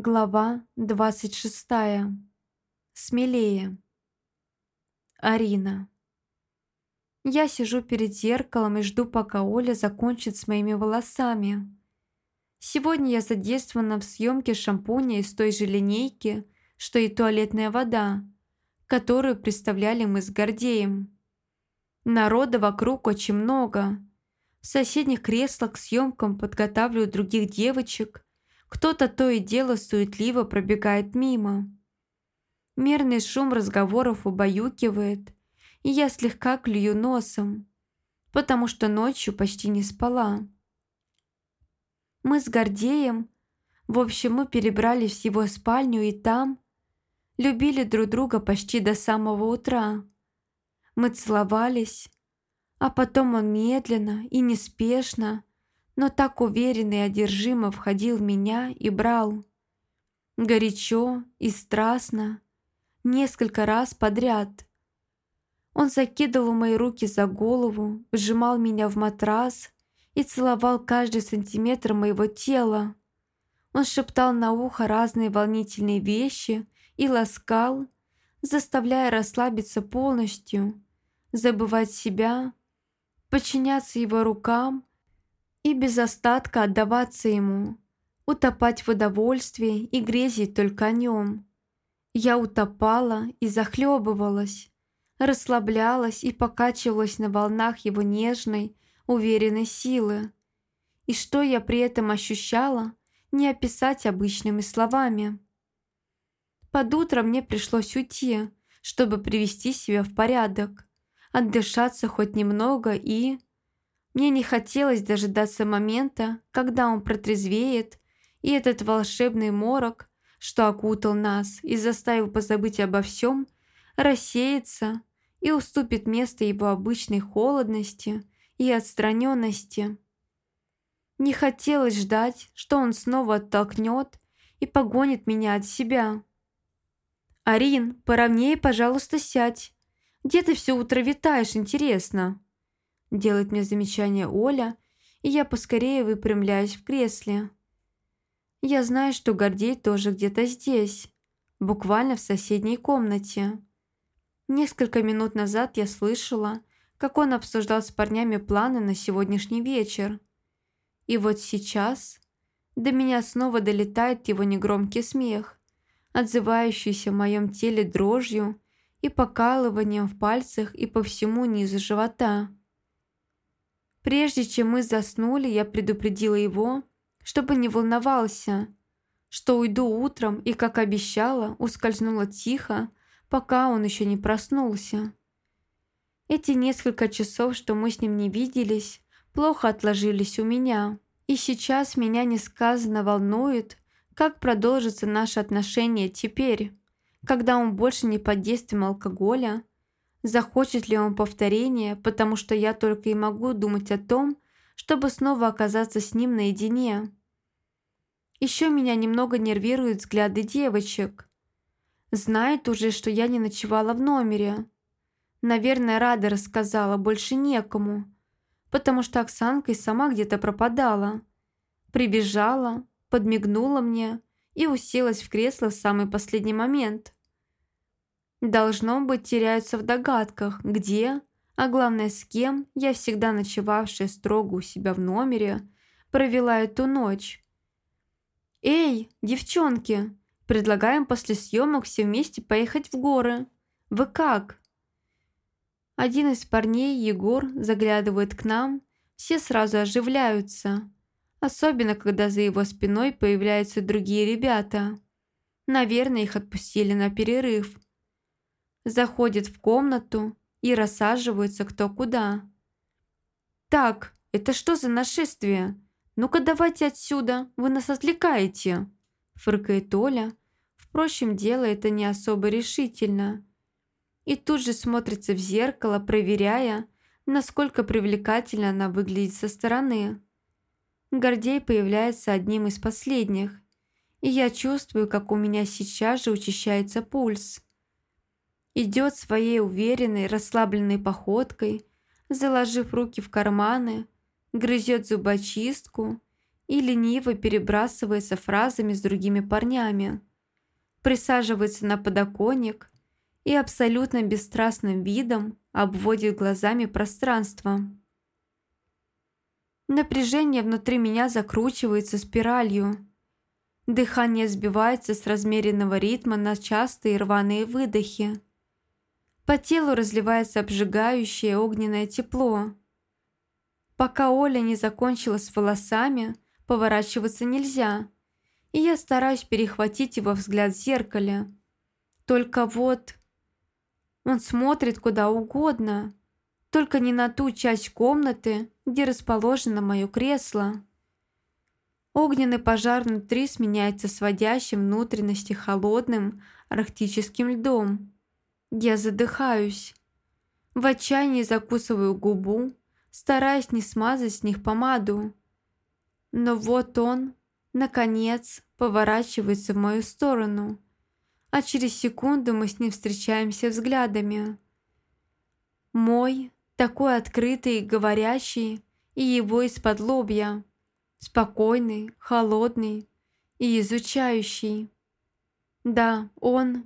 Глава 26. Смелее. Арина. Я сижу перед зеркалом и жду, пока Оля закончит с моими волосами. Сегодня я задействована в съемке шампуня из той же линейки, что и туалетная вода, которую представляли мы с Гордеем. Народа вокруг очень много. В соседних креслах к съемкам подготавливают других девочек – кто-то то и дело суетливо пробегает мимо. Мерный шум разговоров убаюкивает, и я слегка клюю носом, потому что ночью почти не спала. Мы с Гордеем, в общем, мы перебрались в его спальню и там любили друг друга почти до самого утра. Мы целовались, а потом он медленно и неспешно но так уверенно и одержимо входил в меня и брал. Горячо и страстно, несколько раз подряд. Он закидывал мои руки за голову, сжимал меня в матрас и целовал каждый сантиметр моего тела. Он шептал на ухо разные волнительные вещи и ласкал, заставляя расслабиться полностью, забывать себя, подчиняться его рукам и без остатка отдаваться ему, утопать в удовольствии и грезить только о нем. Я утопала и захлебывалась, расслаблялась и покачивалась на волнах его нежной, уверенной силы. И что я при этом ощущала, не описать обычными словами. Под утро мне пришлось уйти, чтобы привести себя в порядок, отдышаться хоть немного и мне не хотелось дожидаться момента, когда он протрезвеет, и этот волшебный морок, что окутал нас и заставил позабыть обо всем, рассеется и уступит место его обычной холодности и отстраненности. Не хотелось ждать, что он снова оттолкнет и погонит меня от себя. «Арин, поровнее, пожалуйста, сядь. Где ты все утро витаешь, интересно?» Делает мне замечание Оля, и я поскорее выпрямляюсь в кресле. Я знаю, что Гордей тоже где-то здесь, буквально в соседней комнате. Несколько минут назад я слышала, как он обсуждал с парнями планы на сегодняшний вечер. И вот сейчас до меня снова долетает его негромкий смех, отзывающийся в моем теле дрожью и покалыванием в пальцах и по всему низу живота. Прежде чем мы заснули, я предупредила его, чтобы не волновался, что уйду утром и, как обещала, ускользнула тихо, пока он еще не проснулся. Эти несколько часов, что мы с ним не виделись, плохо отложились у меня, и сейчас меня несказанно волнует, как продолжится наше отношение теперь, когда он больше не под действием алкоголя, Захочет ли он повторения, потому что я только и могу думать о том, чтобы снова оказаться с ним наедине. Еще меня немного нервируют взгляды девочек. Знает уже, что я не ночевала в номере. Наверное, Рада рассказала, больше некому, потому что Оксанка и сама где-то пропадала. Прибежала, подмигнула мне и уселась в кресло в самый последний момент – Должно быть, теряются в догадках, где, а главное, с кем я, всегда ночевавшая строго у себя в номере, провела эту ночь. «Эй, девчонки, предлагаем после съемок все вместе поехать в горы. Вы как?» Один из парней, Егор, заглядывает к нам, все сразу оживляются. Особенно, когда за его спиной появляются другие ребята. Наверное, их отпустили на перерыв заходят в комнату и рассаживаются кто куда. «Так, это что за нашествие? Ну-ка давайте отсюда, вы нас отвлекаете!» Фыркает Оля. Впрочем, дело это не особо решительно. И тут же смотрится в зеркало, проверяя, насколько привлекательно она выглядит со стороны. Гордей появляется одним из последних, и я чувствую, как у меня сейчас же учащается пульс идет своей уверенной, расслабленной походкой, заложив руки в карманы, грызет зубочистку и лениво перебрасывается фразами с другими парнями. Присаживается на подоконник и абсолютно бесстрастным видом обводит глазами пространство. Напряжение внутри меня закручивается спиралью. Дыхание сбивается с размеренного ритма на частые рваные выдохи. По телу разливается обжигающее огненное тепло. Пока Оля не закончила с волосами, поворачиваться нельзя, и я стараюсь перехватить его взгляд в зеркале. Только вот... Он смотрит куда угодно, только не на ту часть комнаты, где расположено мое кресло. Огненный пожар внутри сменяется сводящим внутренности холодным арктическим льдом. Я задыхаюсь. В отчаянии закусываю губу, стараясь не смазать с них помаду. Но вот он, наконец, поворачивается в мою сторону, а через секунду мы с ним встречаемся взглядами. Мой, такой открытый и говорящий, и его из-под лобья, спокойный, холодный и изучающий. Да, он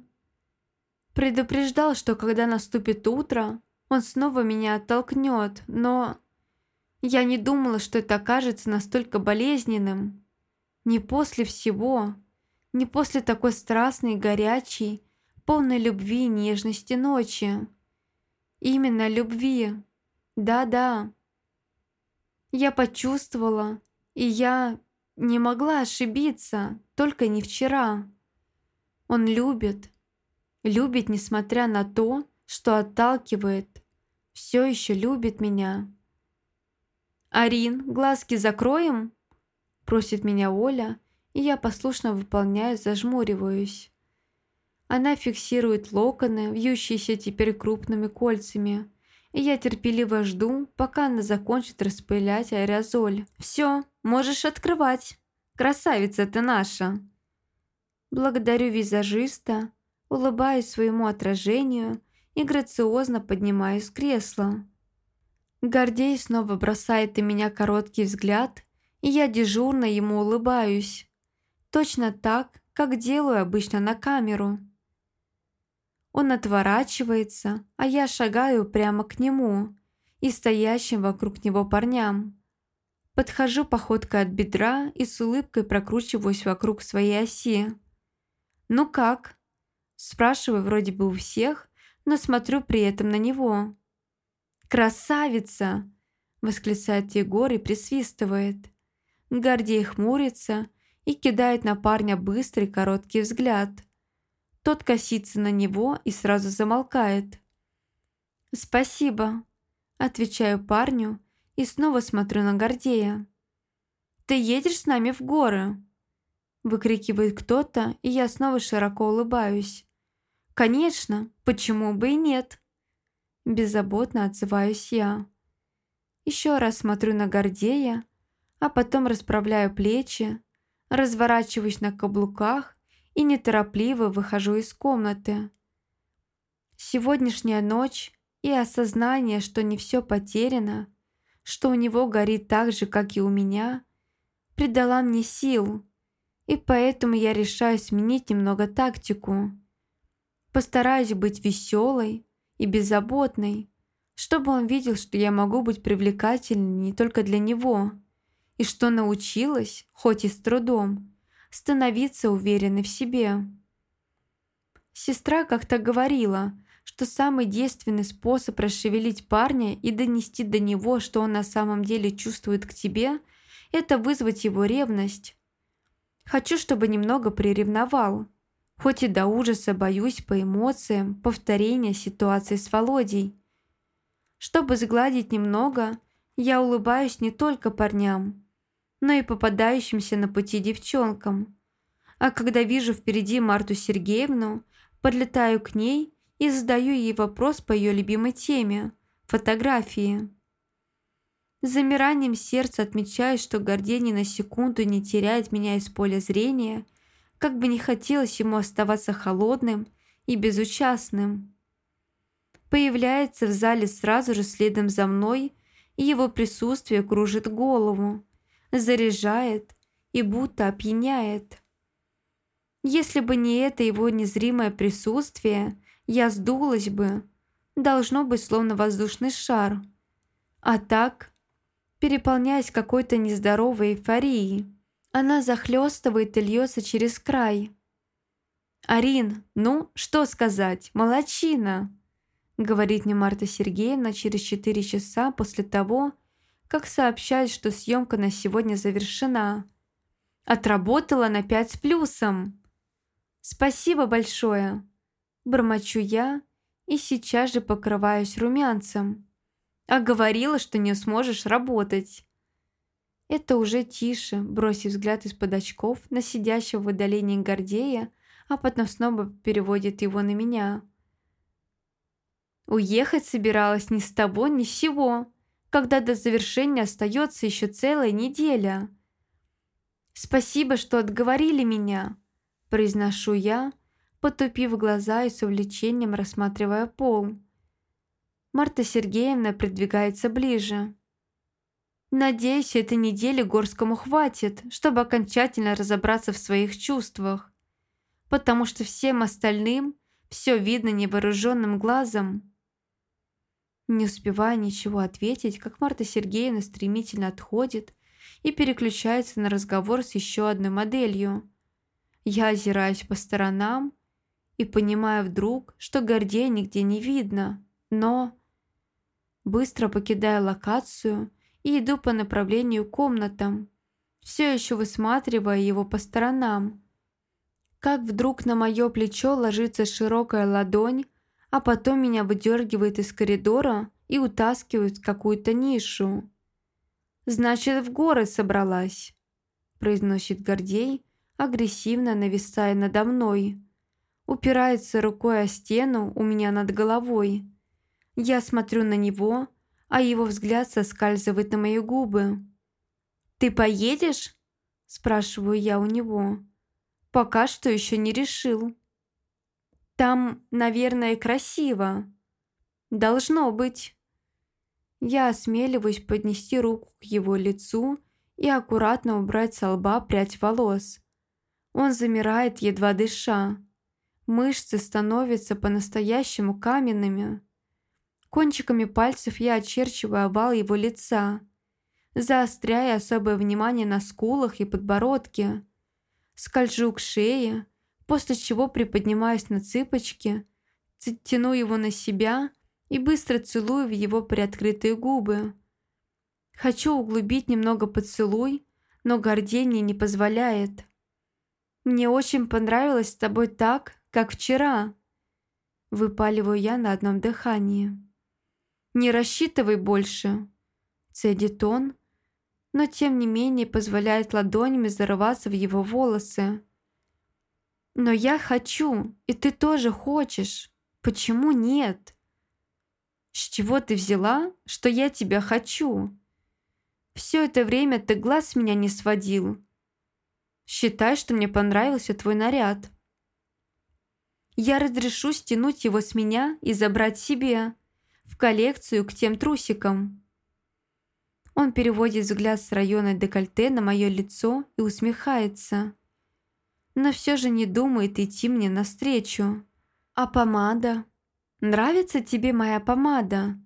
предупреждал, что когда наступит утро, он снова меня оттолкнет, но я не думала, что это окажется настолько болезненным. Не после всего, не после такой страстной, горячей, полной любви и нежности ночи. Именно любви. Да-да. Я почувствовала, и я не могла ошибиться, только не вчера. Он любит. Любит, несмотря на то, что отталкивает. Все еще любит меня. «Арин, глазки закроем?» Просит меня Оля, и я послушно выполняю, зажмуриваюсь. Она фиксирует локоны, вьющиеся теперь крупными кольцами, и я терпеливо жду, пока она закончит распылять аэрозоль. «Все, можешь открывать. Красавица ты наша!» Благодарю визажиста, улыбаюсь своему отражению и грациозно поднимаюсь с кресла. Гордей снова бросает на меня короткий взгляд, и я дежурно ему улыбаюсь. Точно так, как делаю обычно на камеру. Он отворачивается, а я шагаю прямо к нему и стоящим вокруг него парням. Подхожу походкой от бедра и с улыбкой прокручиваюсь вокруг своей оси. «Ну как?» Спрашиваю вроде бы у всех, но смотрю при этом на него. «Красавица!» – восклицает Егор и присвистывает. Гордей хмурится и кидает на парня быстрый короткий взгляд – тот косится на него и сразу замолкает. «Спасибо», – отвечаю парню и снова смотрю на Гордея. «Ты едешь с нами в горы?» Выкрикивает кто-то, и я снова широко улыбаюсь. «Конечно, почему бы и нет?» Беззаботно отзываюсь я. Еще раз смотрю на Гордея, а потом расправляю плечи, разворачиваюсь на каблуках и неторопливо выхожу из комнаты. Сегодняшняя ночь и осознание, что не все потеряно, что у него горит так же, как и у меня, придала мне сил, и поэтому я решаю сменить немного тактику. Постараюсь быть веселой и беззаботной, чтобы он видел, что я могу быть привлекательной не только для него, и что научилась, хоть и с трудом, становиться уверенной в себе. Сестра как-то говорила, что самый действенный способ расшевелить парня и донести до него, что он на самом деле чувствует к тебе, это вызвать его ревность. Хочу, чтобы немного приревновал. Хоть и до ужаса боюсь по эмоциям повторения ситуации с Володей. Чтобы сгладить немного, я улыбаюсь не только парням, но и попадающимся на пути девчонкам. А когда вижу впереди Марту Сергеевну, подлетаю к ней и задаю ей вопрос по ее любимой теме – фотографии. С замиранием сердца отмечаю, что Гордей ни на секунду не теряет меня из поля зрения, как бы не хотелось ему оставаться холодным и безучастным. Появляется в зале сразу же следом за мной, и его присутствие кружит голову заряжает и будто опьяняет. Если бы не это его незримое присутствие, я сдулась бы. Должно быть словно воздушный шар. А так, переполняясь какой-то нездоровой эйфорией, она захлестывает и льется через край. «Арин, ну, что сказать, молочина!» говорит мне Марта Сергеевна через 4 часа после того, как сообщает, что съемка на сегодня завершена. Отработала на 5 с плюсом. «Спасибо большое!» Бормочу я и сейчас же покрываюсь румянцем. А говорила, что не сможешь работать. Это уже тише, бросив взгляд из-под очков на сидящего в отдалении Гордея, а потом снова переводит его на меня. Уехать собиралась ни с того, ни с сего, когда до завершения остается еще целая неделя. «Спасибо, что отговорили меня», – произношу я, потупив глаза и с увлечением рассматривая пол. Марта Сергеевна придвигается ближе. Надеюсь, этой недели Горскому хватит, чтобы окончательно разобраться в своих чувствах, потому что всем остальным все видно невооруженным глазом. Не успевая ничего ответить, как Марта Сергеевна стремительно отходит и переключается на разговор с еще одной моделью. Я озираюсь по сторонам и понимаю вдруг, что Гордея нигде не видно, но... Быстро покидаю локацию и иду по направлению к комнатам, все еще высматривая его по сторонам. Как вдруг на мое плечо ложится широкая ладонь, а потом меня выдергивает из коридора и утаскивает в какую-то нишу. «Значит, в горы собралась», – произносит Гордей, агрессивно нависая надо мной. Упирается рукой о стену у меня над головой. Я смотрю на него, а его взгляд соскальзывает на мои губы. «Ты поедешь?» – спрашиваю я у него. «Пока что еще не решил». Там, наверное, красиво. Должно быть. Я осмеливаюсь поднести руку к его лицу и аккуратно убрать со лба прядь волос. Он замирает, едва дыша. Мышцы становятся по-настоящему каменными. Кончиками пальцев я очерчиваю овал его лица, заостряя особое внимание на скулах и подбородке. Скольжу к шее, после чего приподнимаюсь на цыпочки, тяну его на себя и быстро целую в его приоткрытые губы. Хочу углубить немного поцелуй, но гордение не позволяет. «Мне очень понравилось с тобой так, как вчера», выпаливаю я на одном дыхании. «Не рассчитывай больше», цедит он, но тем не менее позволяет ладонями зарываться в его волосы. Но я хочу, и ты тоже хочешь. Почему нет? С чего ты взяла, что я тебя хочу? Все это время ты глаз меня не сводил. Считай, что мне понравился твой наряд. Я разрешу стянуть его с меня и забрать себе, в коллекцию к тем трусикам. Он переводит взгляд с района декольте на мое лицо и усмехается но все же не думает идти мне навстречу. А помада? Нравится тебе моя помада?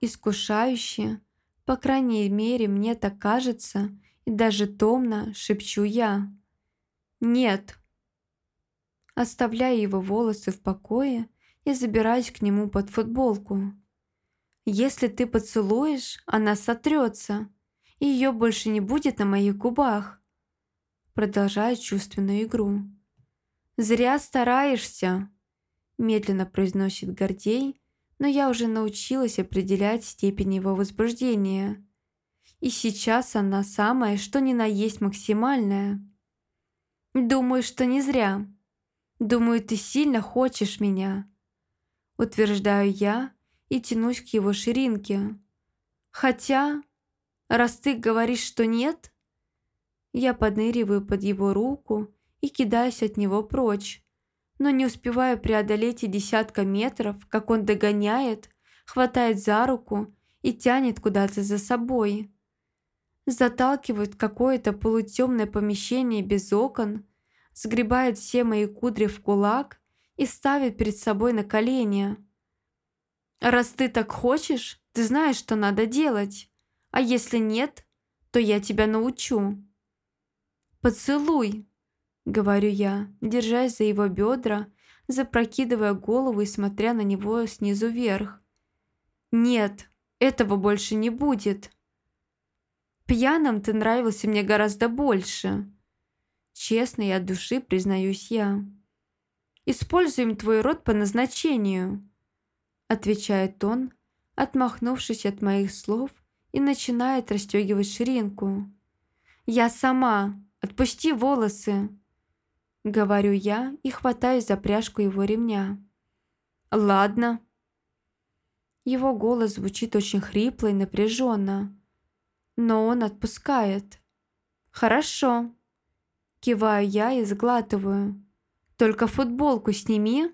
Искушающе, по крайней мере, мне так кажется, и даже томно шепчу я. Нет. Оставляя его волосы в покое и забираюсь к нему под футболку. Если ты поцелуешь, она сотрется, и ее больше не будет на моих губах продолжая чувственную игру. «Зря стараешься», – медленно произносит Гордей, но я уже научилась определять степень его возбуждения. И сейчас она самая, что ни на есть максимальная. «Думаю, что не зря. Думаю, ты сильно хочешь меня», – утверждаю я и тянусь к его ширинке. «Хотя, раз ты говоришь, что нет...» Я подныриваю под его руку и кидаюсь от него прочь, но не успеваю преодолеть и десятка метров, как он догоняет, хватает за руку и тянет куда-то за собой. заталкивает какое-то полутемное помещение без окон, сгребает все мои кудри в кулак и ставит перед собой на колени. «Раз ты так хочешь, ты знаешь, что надо делать, а если нет, то я тебя научу». «Поцелуй», — говорю я, держась за его бедра, запрокидывая голову и смотря на него снизу вверх. «Нет, этого больше не будет». Пьяным ты нравился мне гораздо больше. Честно и от души признаюсь я. Используем твой рот по назначению, отвечает он, отмахнувшись от моих слов и начинает расстегивать ширинку. Я сама, отпусти волосы, говорю я и хватаюсь за пряжку его ремня. Ладно. Его голос звучит очень хрипло и напряженно но он отпускает. «Хорошо». Киваю я и сглатываю. «Только футболку сними.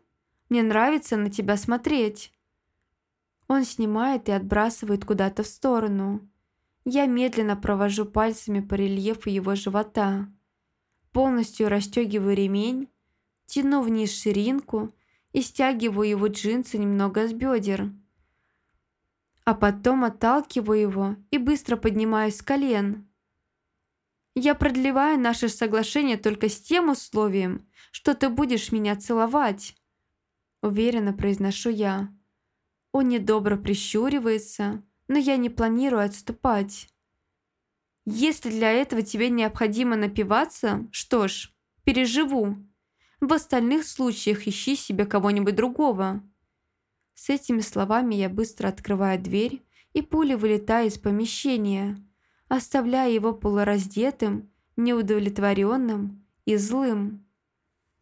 Мне нравится на тебя смотреть». Он снимает и отбрасывает куда-то в сторону. Я медленно провожу пальцами по рельефу его живота. Полностью расстегиваю ремень, тяну вниз ширинку и стягиваю его джинсы немного с бедер а потом отталкиваю его и быстро поднимаюсь с колен. Я продлеваю наше соглашение только с тем условием, что ты будешь меня целовать. Уверенно произношу я. Он недобро прищуривается, но я не планирую отступать. Если для этого тебе необходимо напиваться, что ж, переживу. В остальных случаях ищи себе кого-нибудь другого. С этими словами я быстро открываю дверь и пулей вылетаю из помещения, оставляя его полураздетым, неудовлетворенным и злым.